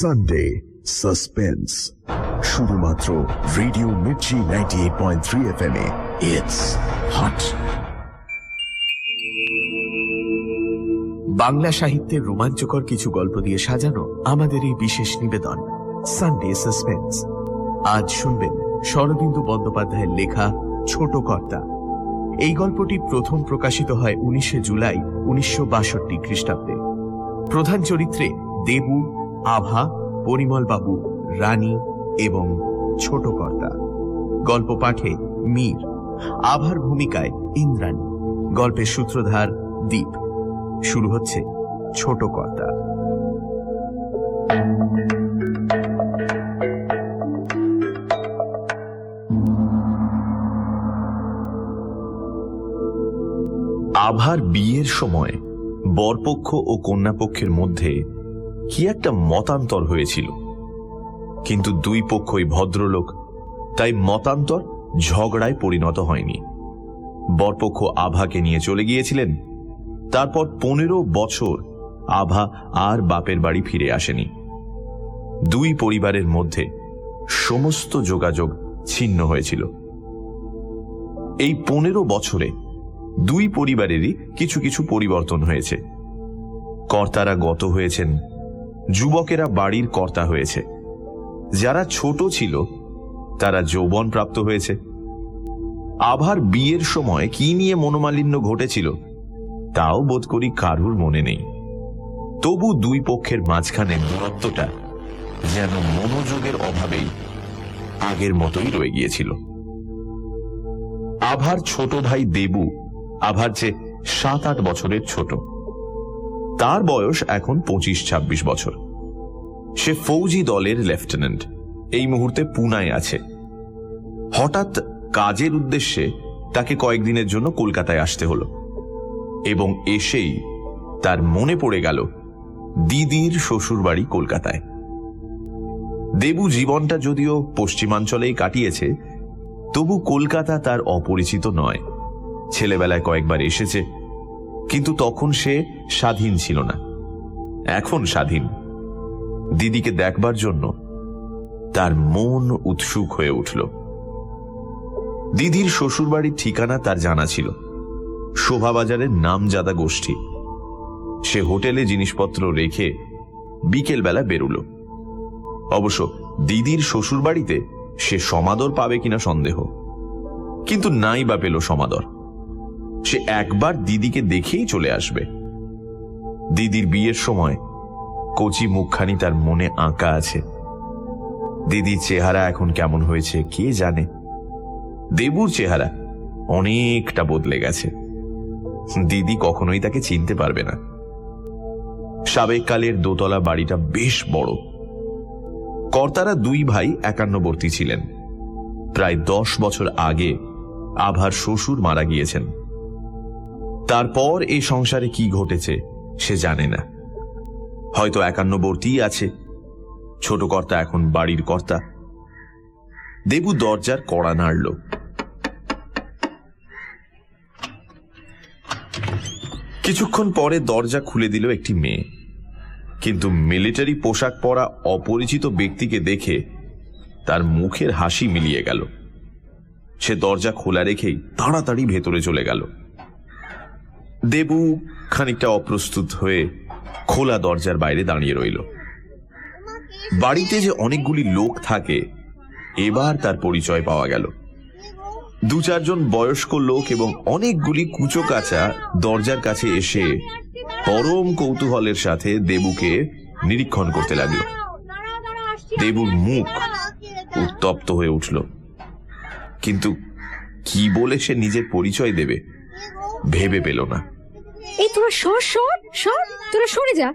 Sunday suspense শুধুমাত্র radio Mirchi ninety eight point three F M it's hot Bangla সাহিত্যের রোমাঞ্চকর কিছু গল্প দিয়ে সাজানো আমাদের এই বিশেষ নিবেদন সানডে সাসপেন্স আজ শুনবেন শরদিন্দু বন্দ্যোপাধ্যায়ের লেখা ছোট কর্তা। এই গল্পটি প্রথম প্রকাশিত হয় উনিশে জুলাই উনিশশো বাষট্টি খ্রিস্টাব্দে। প্রধান চরিত্রে দেবু আভা, পরিমল বাবু, রানী এবং ছোট কর্তা। গল্প পাঠে মীর। আভার ভূমিকায় ইন্দ্রাণী। গল্পের সূত্রধার দ্বীপ শুরু হচ্ছে ছোট কর্তা। আভার বিয়ের সময় বরপক্ষ ও কন্যাপক্ষের মধ্যে কি একটা মতান্তর হয়েছিল। কিন্তু দুই পক্ষই ভদ্রলোক, তাই মতান্তর ঝগড়ায় পরিণত হয়নি। বরপক্ষ আভাকে নিয়ে চলে গিয়েছিলেন। তারপর পনেরো বছর আভা আর বাপের বাড়ি ফিরে আসেনি। দুই পরিবারের মধ্যে সমস্ত যোগাযোগ ছিন্ন হয়েছিল। এই পনেরো বছরে দুই পরিবারেরই কিছু কিছু পরিবর্তন হয়েছে। কর্তারা গত হয়েছেন যুবকেরা বাড়ির কর্তা হয়েছে। যারা ছোট ছিল, তারা যৌবন প্রাপ্ত হয়েছে। আভার বিয়ের সময় কি নিয়ে মনোমালিন্য ঘটেছিল, তাও বোধ করি কারুর মনে নেই। তবু দুই পক্ষের মাঝখানে দূরত্বটা যেন মনোযোগের অভাবেই আগের মতোই রয়ে গিয়েছিল। আভার ছোট ভাই দেবু, আভার চেয়ে সাত আট বছরের ছোট। তার বয়স এখন পঁচিশ, ছাব্বিশ বছর। সে ফৌজি দলের লেফটেন্যান্ট। এই মুহূর্তে পুনায় আছে। হঠাৎ কাজের উদ্দেশ্যে তাকে কয়েকদিনের জন্য কলকাতায় আসতে হলো এবং এসেই তার মনে পড়ে গেল দিদির শ্বশুরবাড়ি কলকাতায়। দেবু জীবনটা যদিও পশ্চিমাঞ্চলেই কাটিয়েছে, তবু কলকাতা তার অপরিচিত নয়। ছেলেবেলায় কয়েকবার এসেছে কিন্তু তখন সে স্বাধীন ছিল না। এখন স্বাধীন। দিদিকে দেখবার জন্য তার মন উৎসুক হয়ে উঠল। দিদির শ্বশুরবাড়ির ঠিকানা তার জানা ছিল। শোভাবাজারের নামজাদা গোষ্ঠী। সে হোটেলে জিনিসপত্র রেখে বিকেলবেলা বেরুল। অবশ্য দিদির শ্বশুরবাড়িতে সে সমাদর পাবে কিনা সন্দেহ। কিন্তু নাই বা পেল সমাদর। সে একবার দিদিকে দেখেই চলে আসবে। দিদির বিয়ের সময় কচি মুখখানি তার মনে আঁকা আছে। দিদির চেহারা এখন কেমন হয়েছে কে জানে? দেবুর চেহারা অনেকটা বদলে গেছে। দিদি কখনোই তাকে চিনতে পারবে না। সাবেককালের দোতলা বাড়িটা বেশ বড়। কর্তারা দুই ভাই একান্নবর্তী ছিলেন। প্রায় দশ বছর আগে আভার শ্বশুর মারা গিয়েছেন। তারপর এই সংসারে কি ঘটেছে, সে জানে না। হয়তো একান্নবর্তী আছে। ছোট কর্তা এখন বাড়ির কর্তা। দেবু দরজার কড়া নাড়ল। কিছুক্ষণ পরে দরজা খুলে দিল একটি মেয়ে। কিন্তু মিলিটারি পোশাক পরা অপরিচিত ব্যক্তিকে দেখে তার মুখের হাসি মিলিয়ে গেল। সে দরজা খোলা রেখেই তাড়াতাড়ি ভেতরে চলে গেল। দেবু খানিকটা অপ্রস্তুত হয়ে খোলা দরজার বাইরে দাঁড়িয়ে রইল। বাড়িতে যে অনেকগুলি লোক থাকে, এবার তার পরিচয় পাওয়া গেল। দু চারজন বয়স্ক লোক এবং অনেকগুলি কুচো কাচা দরজার কাছে এসে পরম কৌতূহলের সাথে দেবুকে নিরীক্ষণ করতে লাগল। দেবুর মুখ উত্তপ্ত হয়ে উঠল। কিন্তু কি বলে সে নিজের পরিচয় দেবে, ভেবে পেল না। এই তোরা সর সর সর তোরা সরে যা।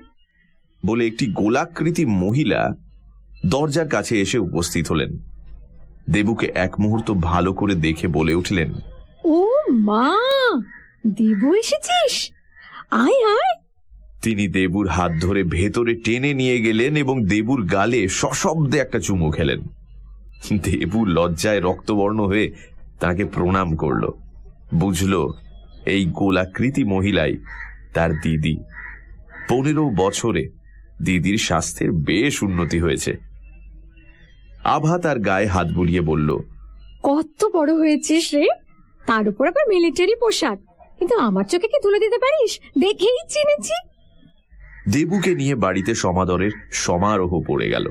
বলে একটি গোলাকৃতি মহিলা দরজার কাছে এসে উপস্থিত হলেন। দেবুকে এক মুহূর্ত ভালো করে দেখে বলে উঠলেন ও মা দেবু এসেছিস? আয় আয়। তিনি দেবুর হাত ধরে ভেতরে টেনে নিয়ে গেলেন এবং দেবুর গালে সশব্দে একটা চুমু খেলেন। দেবু লজ্জায় রক্তবর্ণ হয়ে তাকে প্রণাম করল বুঝল এই গোলাকৃতি মহিলাই তার দিদি। পনেরো বছরে দিদির স্বাস্থ্যের বেশ উন্নতি হয়েছে। আভা তার গায়ে হাত বুলিয়ে বলল কত বড় হয়েছিস রে। তার উপর আবার মিলিটারি পোশাক। কিন্তু আমার চোখে কি তুলে দিতে পারিস? দেখেই চিনেছি। দেবুকে নিয়ে বাড়িতে সমাদরের সমারোহ পড়ে গেল।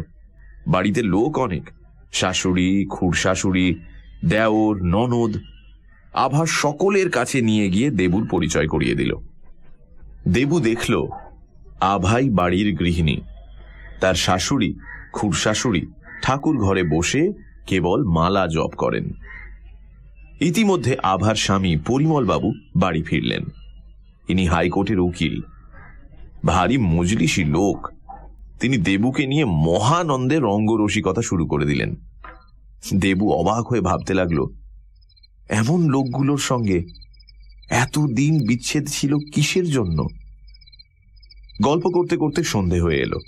বাড়িতে লোক অনেক। শাশুড়ি খুড়শাশুড়ি দেওর ননদ আভা সকলের কাছে নিয়ে গিয়ে দেবুর পরিচয় করিয়ে দিল। দেবু দেখল, আভাই বাড়ির গৃহিণী। তার শাশুড়ি খুড়শাশুড়ি ঠাকুর ঘরে বসে কেবল মালা জপ করেন। ইতিমধ্যে আভার স্বামী পরিমলবাবু বাড়ি ফিরলেন। ইনি হাইকোর্টের উকিল। ভারী মজলিসি লোক। তিনি দেবুকে নিয়ে মহানন্দে রঙ্গরসিকতা শুরু করে দিলেন। দেবু অবাক হয়ে ভাবতে লাগল এমন লোকগুলোর সঙ্গে এতদিন বিচ্ছেদ ছিল কিসের জন্য? গল্প করতে করতে সন্ধে হয়ে এলো।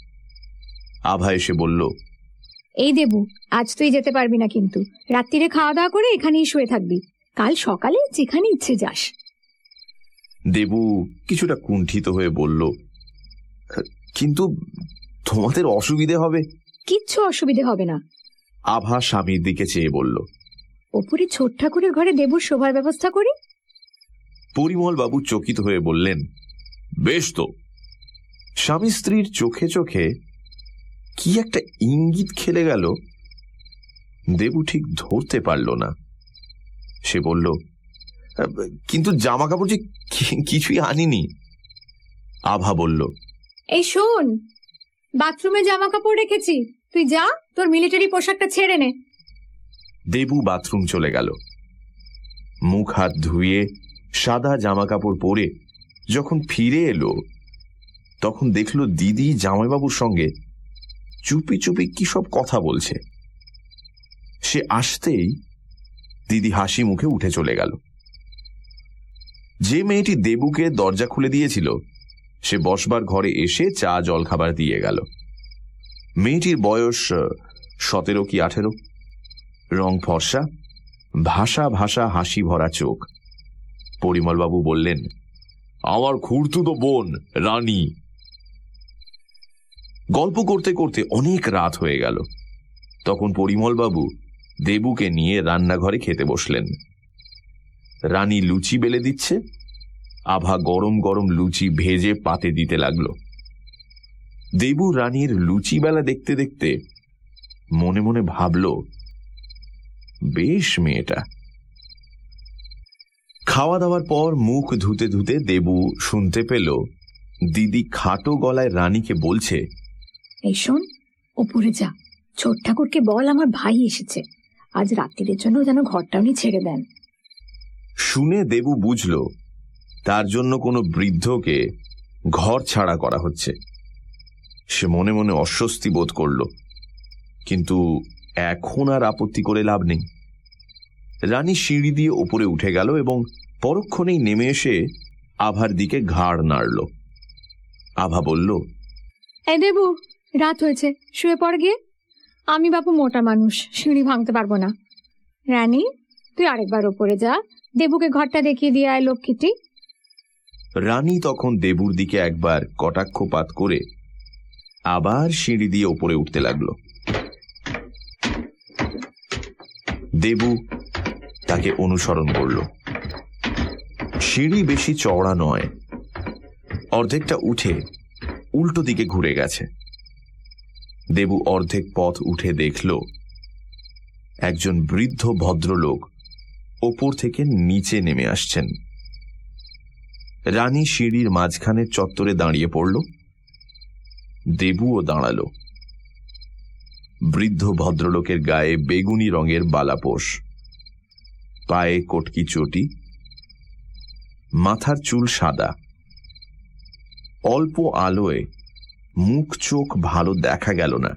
আভা এসে বলল এই দেবু আজ তুই যেতে পারবি না কিন্তু। রাত্রিরে খাওয়া দাওয়া করে এখানেই শুয়ে থাকবি। কাল সকালে যেখানে ইচ্ছে যাস। দেবু কিছুটা কুণ্ঠিত হয়ে বলল কিন্তু তোমাদের অসুবিধে হবে? কিচ্ছু অসুবিধে হবে না। আভা স্বামীর দিকে চেয়ে বলল ওপরে ছোট ঠাকুরের ঘরে দেবুর শোভার ব্যবস্থা করি? পরিমল বাবু চকিত হয়ে বললেন বেশ তো। স্বামী স্ত্রীর চোখে চোখে কি একটা ইঙ্গিত খেলে গেল দেবু ঠিক ধরতে পারল না। সে বলল কিন্তু জামা কাপড় যে কিছুই আনিনি। আভা বলল এই শোন বাথরুমে জামা কাপড় রেখেছি। তুই যা তোর মিলিটারি পোশাকটা ছেড়ে নে। দেবু বাথরুম চলে গেল। মুখ হাত ধুয়ে সাদা জামা কাপড় পরে যখন ফিরে এলো, তখন দেখল দিদি জামাইবাবুর সঙ্গে চুপি চুপি কি সব কথা বলছে। সে আসতেই দিদি হাসি মুখে উঠে চলে গেল। যে মেয়েটি দেবুকে দরজা খুলে দিয়েছিল, সে বসবার ঘরে এসে চা জল খাবার দিয়ে গেল। মেয়েটির বয়স সতেরো কি আঠেরো? রং ফর্সা, ভাষা ভাষা হাসি ভরা চোখ। পরিমলবাবু বললেন, আমার খুঁড়তুতো বোন, রানী। গল্প করতে করতে অনেক রাত হয়ে গেল। তখন পরিমলবাবু দেবুকে নিয়ে রান্নাঘরে খেতে বসলেন। রানী লুচি বেলে দিচ্ছে, আভা গরম গরম লুচি ভেজে পাতে দিতে লাগল। দেবু রানীর লুচি বেলা দেখতে দেখতে মনে মনে ভাবলো বেশ মেয়েটা। খাওয়া দাওয়ার পর মুখ ধুতে ধুতে দেবু শুনতে পেল দিদি খাটো গলায় রানীকে বলছে এই শোন ওপরে যা। ছোট ঠাকুরকে বল আমার ভাই এসেছে। আজ রাত্রির জন্য যেন ঘরটা উনি ছেড়ে দেন। শুনে দেবু বুঝল তার জন্য কোনো বৃদ্ধকে ঘর ছাড়া করা হচ্ছে। সে মনে মনে অস্বস্তি বোধ করল। কিন্তু এখন আর আপত্তি করে লাভ নেই। রানী সিঁড়ি দিয়ে ওপরে উঠে গেল এবং পরক্ষণেই নেমে এসে আভার দিকে ঘাড় নাড়ল। আভা বলল এই দেবু রাত হয়েছে শুয়ে পড় গিয়ে। আমি বাপু মোটা মানুষ সিঁড়ি ভাঙতে পারব না। রানী তুই আরেকবার ওপরে যা দেবুকে ঘরটা দেখিয়ে দিয়ে আয় লক্ষ্মীটি। রানী তখন দেবুর দিকে একবার কটাক্ষপাত করে আবার সিঁড়ি দিয়ে ওপরে উঠতে লাগল। দেবু তাকে অনুসরণ করল। সিঁড়ি বেশি চওড়া নয়, অর্ধেকটা উঠে উল্টো দিকে ঘুরে গেছে। দেবু অর্ধেক পথ উঠে দেখল, একজন বৃদ্ধ ভদ্রলোক ওপর থেকে নিচে নেমে আসছেন। রানী সিঁড়ির মাঝখানের চত্বরে দাঁড়িয়ে পড়ল। দেবুও দাঁড়াল। বৃদ্ধ ভদ্রলোকের গায়ে বেগুনি রঙের বালাপোষ পায়ে কটকি চটি। মাথার চুল সাদা। অল্প আলোয় মুখ চোখ ভালো দেখা গেল না।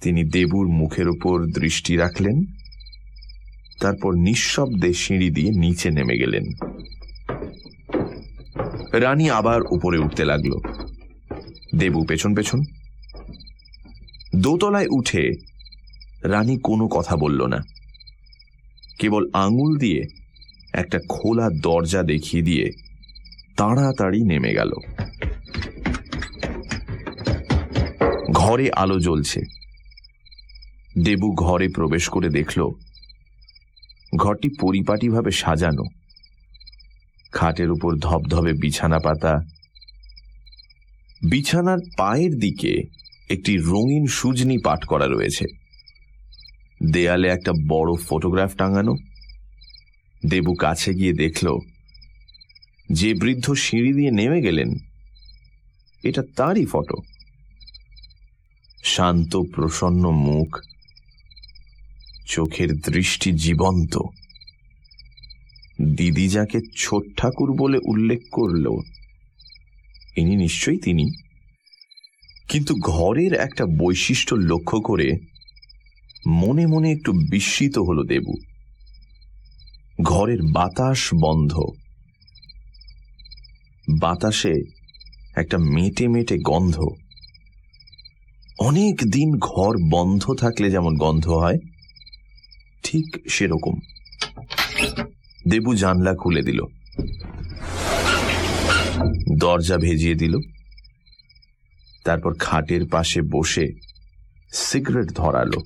তিনি দেবুর মুখের উপর দৃষ্টি রাখলেন। তারপর নিঃশব্দে সিঁড়ি দিয়ে নিচে নেমে গেলেন। রানী আবার উপরে উঠতে লাগল। দেবু পেছন পেছন দোতলায় উঠে রানী কোনো কথা বলল না। কেবল আঙুল দিয়ে একটা খোলা দরজা দেখিয়ে দিয়ে তাড়াতাড়ি নেমে গেল। ঘরে আলো জ্বলছে। দেবু ঘরে প্রবেশ করে দেখল, ঘরটি পরিপাটিভাবে সাজানো। খাটের উপর ধবধবে বিছানা পাতা বিছানার পায়ের দিকে একটি রঙিন সুজনি পাঠ করা রয়েছে। দেয়ালে একটা বড় ফটোগ্রাফ টাঙানো। দেবু কাছে গিয়ে দেখল, যে বৃদ্ধ সিঁড়ি দিয়ে নেমে গেলেন, এটা তারই ফটো। শান্ত, প্রসন্ন মুখ, চোখের দৃষ্টি জীবন্ত। দিদি যাকে ছোট ঠাকুর বলে উল্লেখ করল, ইনি নিশ্চয়ই তিনি। কিন্তু ঘরের একটা বৈশিষ্ট্য লক্ষ্য করে মনে মনে একটু বিস্মিত হল দেবু। ঘরের বাতাস বন্ধ। বাতাসে একটা মেটে মেটে গন্ধ। অনেক দিন ঘর বন্ধ থাকলে যেমন গন্ধ হয়, ঠিক সেরকম। দেবু জানলা খুলে দিল। দরজা ভেজিয়ে দিল। তারপর খাটের পাশে বসে সিগারেট ধরালো।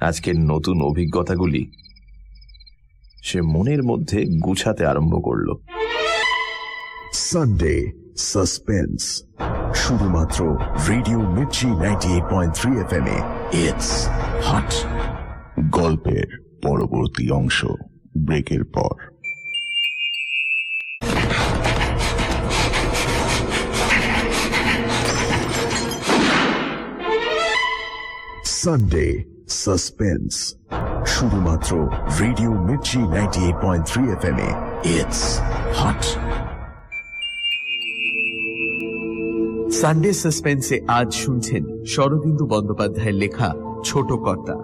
আজকের নতুন অভিজ্ঞতাগুলি সে মনের মধ্যে গুছাতে আরম্ভ করল। সানডে সাসপেন্স শুধুমাত্র radio Mirchi ninety eight point three F M it's hot গল্পের পরবর্তী অংশ ব্রেকের পর। সানডে সাসপেন্স শুধুমাত্র radio Mirchi ninety eight point three F M it's hot Sunday সাসপেন্সে আজ শুনছেন শরদিন্দু বন্দ্যোপাধ্যায়ের লেখা ছোট কর্তা।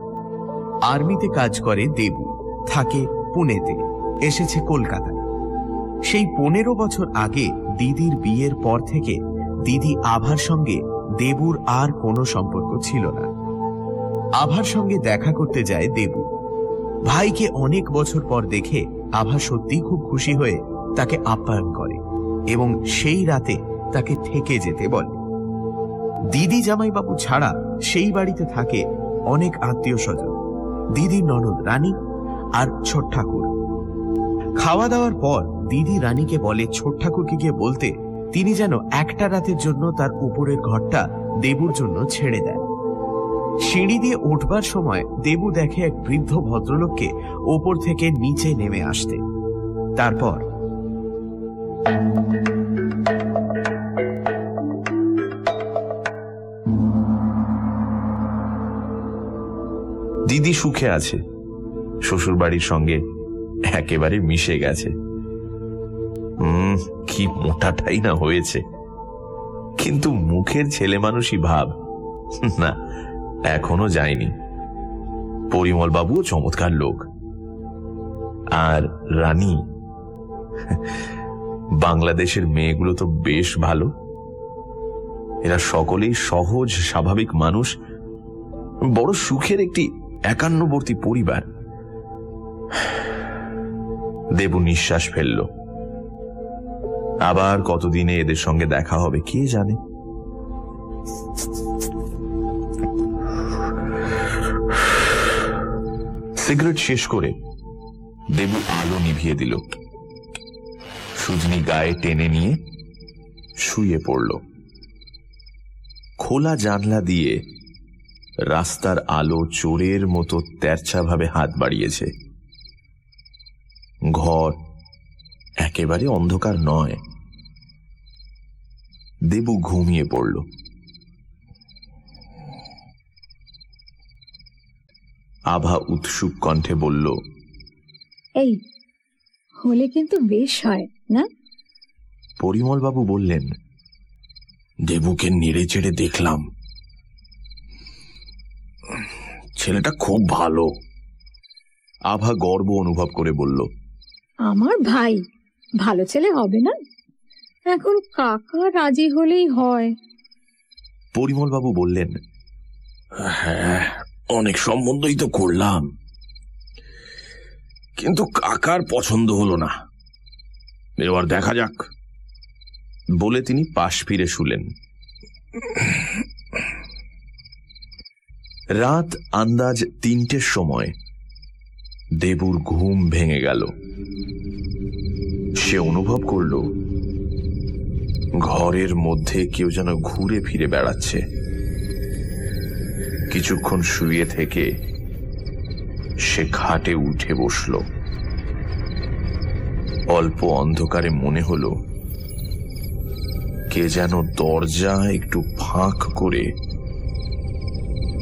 আর্মিতে কাজ করে দেবু, থাকে পুনেতে, এসেছে কলকাতায়। সেই পনেরো বছর আগে দিদির বিয়ের পর থেকে দিদি আভার সঙ্গে দেবুর আর কোনো সম্পর্ক ছিল না। আভার সঙ্গে দেখা করতে যায় দেবু। ভাইকে অনেক বছর পর দেখে আভা সত্যি খুব খুশি হয়ে তাকে আপ্যায়ন করে এবং সেই রাতে তাকে থেকে যেতে বলে। দিদি জামাইবাবু ছাড়া সেই বাড়িতে থাকে অনেক আত্মীয় স্বজন দিদির ননদ রানী আর ছোট ঠাকুর। খাওয়া দাওয়ার পর দিদি রানীকে বলে ছোট ঠাকুরকে গিয়ে বলতে, তিনি যেন একটা রাতের জন্য তার উপরের ঘরটা দেবুর জন্য ছেড়ে দেন। সিঁড়ি দিয়ে উঠবার সময় দেবু দেখে এক বৃদ্ধ ভদ্রলোককে ওপর থেকে নিচে নেমে আসতে। তারপর, দিদি সুখে আছে। শ্বশুর বাড়ির সঙ্গে একেবারে মিশে গেছে। হুম কি মোটাটাই না হয়েছে। কিন্তু মুখের ছেলে মানুষই ভাব। না এখনও যায়নি। পরিমল বাবুও চমৎকার লোক। আর রানী? বাংলাদেশের মেয়েগুলো তো বেশ ভালো। এরা সকলেই সহজ, স্বাভাবিক মানুষ। বড় সুখের একটি একান্নবর্তী পরিবার। দেবু নিঃশ্বাস ফেলল। আবার কতদিনে এদের সঙ্গে দেখা হবে, কে জানে? সিগারেট শেষ করে দেবু আলো নিভিয়ে দিল। সুজনি গায়ে টেনে নিয়ে শুয়ে পড়ল। খোলা জানলা দিয়ে রাস্তার আলো চোরের মতো তেরছাভাবে হাত বাড়িয়েছে। ঘর একেবারে অন্ধকার নয়। দেবু ঘুমিয়ে পড়ল। আভা উৎসুক কণ্ঠে বলল এই হলে কিন্তু বেশ হয় না? পরিমলবাবু বললেন দেবুকে নেড়ে চেড়ে দেখলাম। ছেলেটা খুব ভালো। আভা গর্ব অনুভব করে বলল আমার ভাই ভালো ছেলে হবে না? এখন কাকা রাজি হলেই হয়। পরিমলবাবু বললেন হ্যাঁ অনেক সম্বন্ধই তো করলাম। কিন্তু কাকার পছন্দ হলো না। এবার দেখা যাক। বলে তিনি পাশ ফিরে শুলেন। রাত আন্দাজ তিনটের সময়। দেবুর ঘুম ভেঙে গেল। সে অনুভব করল, ঘরের মধ্যে কেউ যেন ঘুরে ফিরে বেড়াচ্ছে। কিছুক্ষণ শুয়ে থেকে সে খাটে উঠে বসল। অল্প অন্ধকারে মনে হলো কে যেন দরজা একটু ফাঁক করে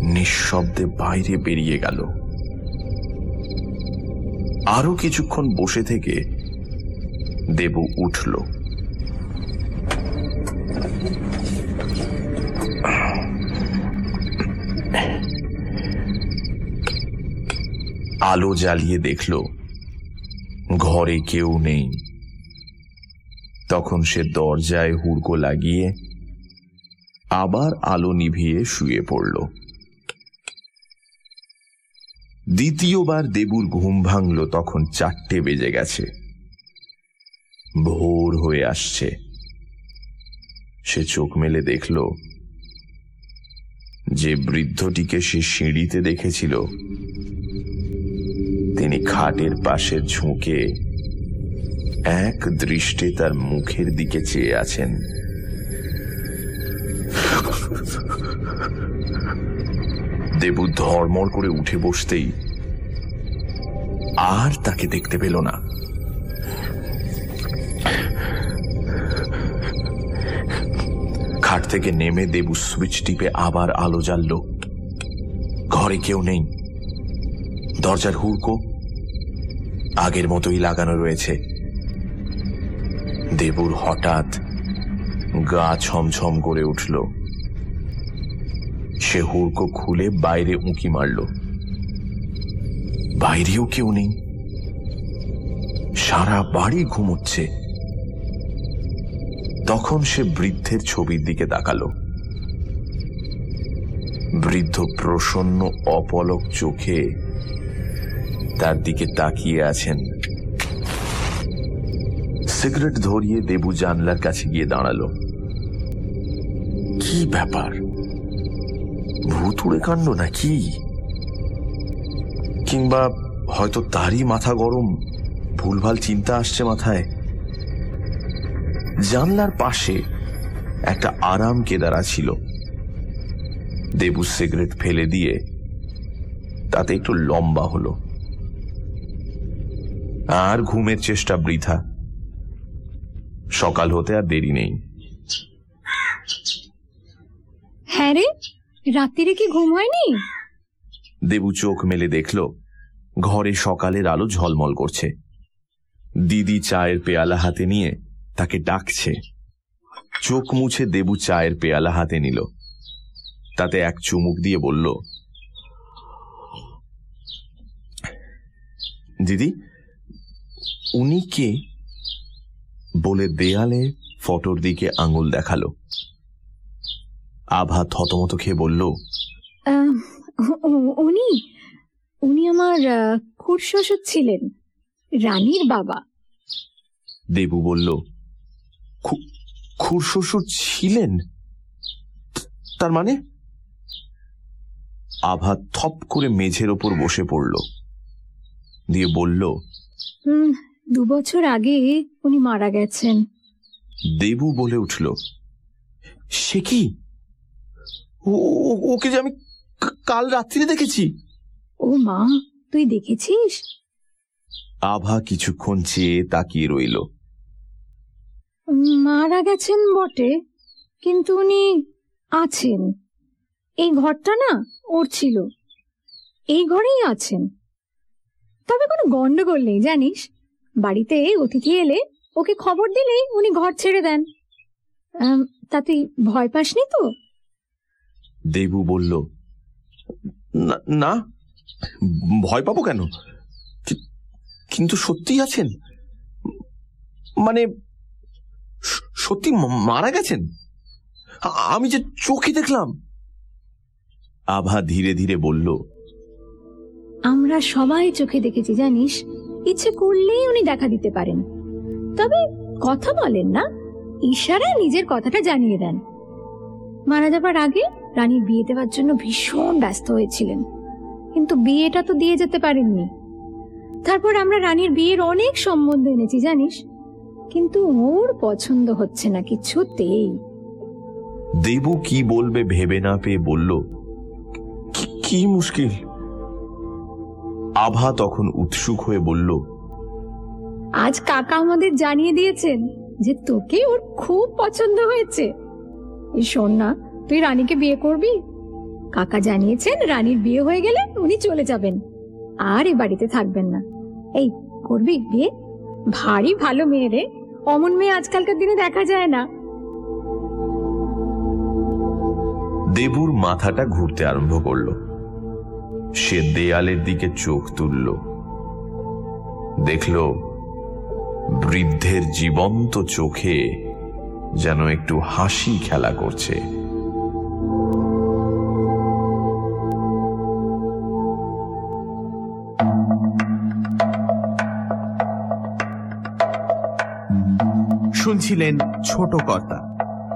নিঃশব্দে বাইরে বেরিয়ে গেল। আরও কিছুক্ষণ বসে থেকে দেব উঠল। আলো জ্বালিয়ে দেখল, ঘরে কেউ নেই। তখন সে দরজায় হুড়কো লাগিয়ে আবার আলো নিভিয়ে শুয়ে পড়ল। দ্বিতীয়বার দেবুর ঘুম ভাঙল, তখন চারটে বেজে গেছে। ভোর হয়ে আসছে। সে চোখ মেলে দেখল, যে বৃদ্ধটিকে সে সিঁড়িতে দেখেছিল তিনি খাটের পাশে ঝুঁকে এক দৃষ্টে তার মুখের দিকে চেয়ে আছেন। দেবু ধর্মর করে উঠে বসতেই আর তাকে দেখতে পেল না। খাট থেকে নেমে দেবু সুইচ টিপে আবার আলো জ্বালল। ঘরে কেউ নেই। দরজার হুড়কো আগের মতোই লাগানো রয়েছে। দেবুর হঠাৎ গা ছমছম করে উঠল। সে হুড়কো খুলে বাইরে উঁকি মারল। বাইরেও কেউ নেই। সারা বাড়ি ঘুমোচ্ছে। তখন সে বৃদ্ধের ছবির দিকে তাকালো। বৃদ্ধ প্রসন্ন, অপলক চোখে তার দিকে তাকিয়ে আছেন। সিগারেট ধরিয়ে দেবু জানলার কাছে গিয়ে দাঁড়াল। কি ব্যাপার? ভূতুড়ে কাণ্ড নাকি? কিংবা হয়তো তারই মাথা গরম, ভুলভাল চিন্তা আসছে মাথায়। জানলার পাশে একটা আরাম কেদারা ছিল। দেবু সিগারেট ফেলে দিয়ে তাতে একটু লম্বা হলো। আর ঘুমের চেষ্টা বৃথা। সকাল হতে আর দেরি নেই। হ্যাঁ রে রাত্রিরে কি ঘুম হয়নি? দেবু চোখ মেলে দেখল ঘরে সকালের আলো ঝলমল করছে। দিদি চায়ের পেয়ালা হাতে নিয়ে তাকে ডাকছে। চোখ মুছে দেবু চায়ের পেয়ালা হাতে নিল। তাতে এক চুমুক দিয়ে বলল দিদি উনি কে? বলে দেয়ালে ফটোর দিকে আঙুল দেখাল। আভা থতমত খেয়ে বলল উনি উনি আমার খুড়শ্বশুর ছিলেন রানীর বাবা। দেবু বলল খুর শ্বশুর ছিলেন? তার মানে? আভা থপ করে মেঝের ওপর বসে পড়ল। দিয়ে বলল হুম দু বছর আগে উনি মারা গেছেন। দেবু বলে উঠল সে কি? ওকে যে আমি কাল রাত্রিরে দেখেছি। ও মা তুই দেখেছিস? আভা কিছুক্ষণ চেয়ে তাকিয়ে রইল। মারা গেছেন বটে কিন্তু উনি আছেন। এই ঘরটা না ওর ছিল। এই ঘরেই আছেন। তবে কোনো গন্ডগোল নেই জানিস? বাড়িতে অতিথি এলে ওকে খবর দিলেই উনি ঘর ছেড়ে দেন। তা তুই ভয় পাসনি তো? দেবু বলল "না- না ভয় পাবো কেন? কিন্তু সত্যি আছেন? মানে সত্যি মারা গেছেন? আমি যে চোখে দেখলাম। আভা ধীরে ধীরে বলল আমরা সবাই চোখে দেখেছি জানিস? ইচ্ছে করলেই উনি দেখা দিতে পারেন। তবে কথা বলেন না ইশারায় নিজের কথাটা জানিয়ে দেন। মারা যাবার আগে রানীর বিয়ে দেওয়ার জন্য ভীষণ ব্যস্ত হয়েছিলেন। কিন্তু বিয়েটা তো দিয়ে যেতে পারেননি। তারপর আমরা রানীর বিয়ের অনেক সম্বন্ধ এনেছি, জানিস? কিন্তু ওর পছন্দ হচ্ছে না কিছুতেই। দেবু কি বলবে ভেবে না পেয়ে বলল, কি- কি মুশকিল? আভা তখন উৎসুক হয়ে বলল আজ কাকা আমাদের জানিয়ে দিয়েছেন যে তোকে ওর খুব পছন্দ হয়েছে। শোন না তুই রানীকে বিয়ে করবি? কাকা জানিয়েছেন রানীর বিয়ে হয়ে গেলে উনি চলে যাবেন আর এ বাড়িতে থাকবেন না। এই করবি বিয়ে? ভারী ভালো মেয়ে রে অমন মেয়ে আজকালকার দিনে দেখা যায় না। দেবুর মাথাটা ঘুরতে আরম্ভ করল। সে দেয়ালের দিকে চোখ তুলল। দেখল, বৃদ্ধের জীবন্ত চোখে যেন একটু হাসি খেলা করছে। শুনছিলেন ছোট কর্তা,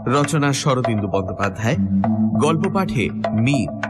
রচনা শরদিন্দু বন্দ্যোপাধ্যায়, গল্প পাঠে মীর।